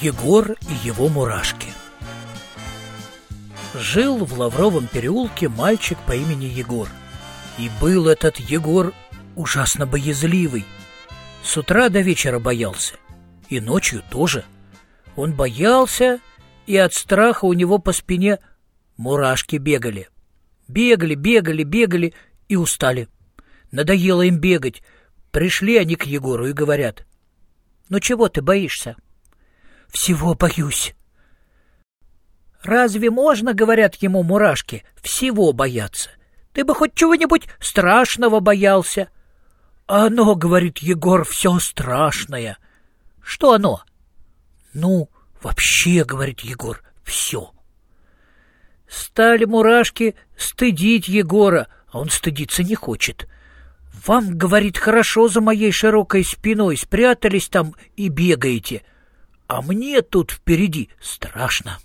Егор и его мурашки Жил в Лавровом переулке мальчик по имени Егор. И был этот Егор ужасно боязливый. С утра до вечера боялся. И ночью тоже. Он боялся, и от страха у него по спине мурашки бегали. Бегали, бегали, бегали и устали. Надоело им бегать. Пришли они к Егору и говорят. «Ну чего ты боишься?» Всего боюсь. Разве можно, говорят ему мурашки, всего бояться? Ты бы хоть чего-нибудь страшного боялся. Оно, говорит Егор, все страшное. Что оно? Ну, вообще, говорит Егор, все. Стали мурашки стыдить Егора, а он стыдиться не хочет. Вам, говорит, хорошо за моей широкой спиной, спрятались там и бегаете — а мне тут впереди страшно.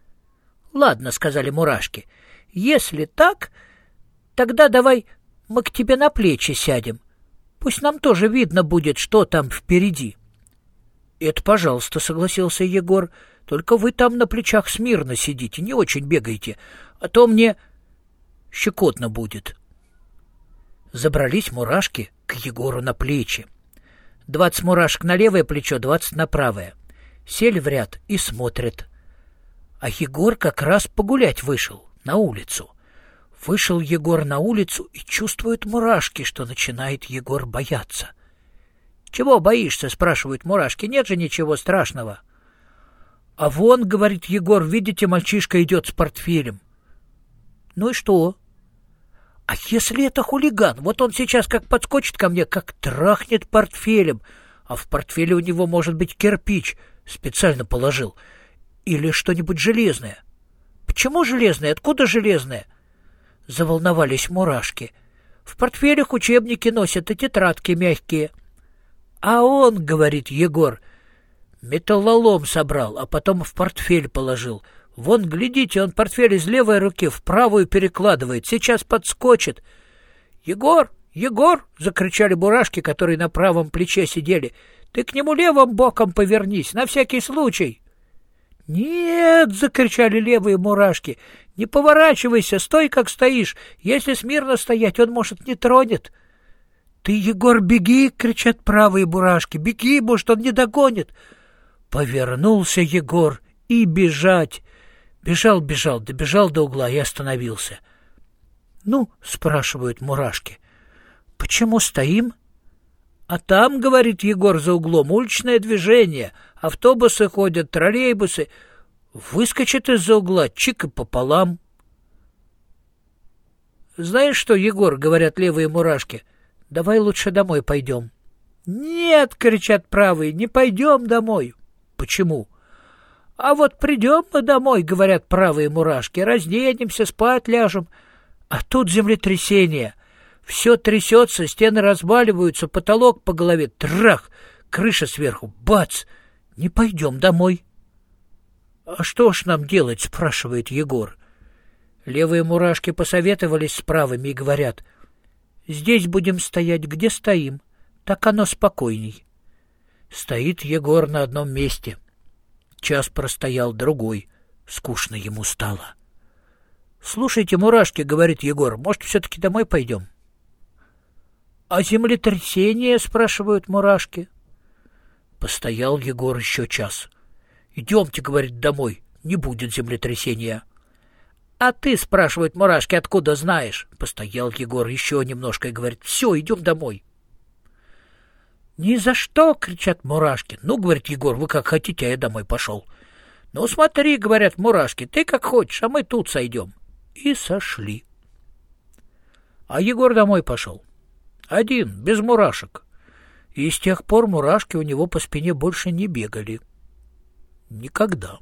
— Ладно, — сказали мурашки, — если так, тогда давай мы к тебе на плечи сядем. Пусть нам тоже видно будет, что там впереди. — Это, пожалуйста, — согласился Егор, — только вы там на плечах смирно сидите, не очень бегайте, а то мне щекотно будет. Забрались мурашки к Егору на плечи. Двадцать мурашек на левое плечо, двадцать на правое сели в ряд и смотрят. А Егор как раз погулять вышел на улицу. Вышел Егор на улицу и чувствует мурашки, что начинает Егор бояться. — Чего боишься? — спрашивают мурашки. — Нет же ничего страшного. — А вон, — говорит Егор, — видите, мальчишка идет с портфелем. — Ну и что? — А если это хулиган? Вот он сейчас как подскочит ко мне, как трахнет портфелем, а в портфеле у него может быть кирпич — Специально положил. Или что-нибудь железное. Почему железное? Откуда железное? Заволновались мурашки. В портфелях учебники носят и тетрадки мягкие. А он, говорит Егор, металлолом собрал, а потом в портфель положил. Вон, глядите, он портфель из левой руки в правую перекладывает. Сейчас подскочит. Егор, Егор! — закричали бурашки, которые на правом плече сидели. Ты к нему левым боком повернись, на всякий случай. «Нет!» — закричали левые мурашки. «Не поворачивайся, стой, как стоишь. Если смирно стоять, он, может, не тронет». «Ты, Егор, беги!» — кричат правые бурашки. «Беги, может, он не догонит!» Повернулся Егор и бежать. Бежал, бежал, добежал до угла и остановился. «Ну?» — спрашивают мурашки. «Почему стоим?» А там, говорит Егор за углом, уличное движение, автобусы ходят, троллейбусы. Выскочит из-за угла, чик и пополам. Знаешь что, Егор, говорят левые мурашки, давай лучше домой пойдем. Нет, кричат правые, не пойдем домой. Почему? А вот придем мы домой, говорят правые мурашки, разденемся, спать ляжем. А тут землетрясение. Все трясется, стены разваливаются, потолок по голове, трах, крыша сверху, бац! Не пойдем домой. — А что ж нам делать? — спрашивает Егор. Левые мурашки посоветовались с правыми и говорят. — Здесь будем стоять, где стоим. Так оно спокойней. Стоит Егор на одном месте. Час простоял другой. Скучно ему стало. — Слушайте, мурашки, — говорит Егор, — может, все-таки домой пойдем? — «А землетрясение?» — спрашивают мурашки. Постоял Егор еще час. «Идемте, — говорит, — домой, не будет землетрясения». «А ты, — спрашивают мурашки, — откуда знаешь?» Постоял Егор еще немножко и говорит, «Все, идем домой». «Ни за что!» — кричат мурашки. «Ну, — говорит Егор, — вы как хотите, а я домой пошел». «Ну, смотри, — говорят мурашки, — ты как хочешь, а мы тут сойдем». И сошли. А Егор домой пошел. Один, без мурашек. И с тех пор мурашки у него по спине больше не бегали. Никогда.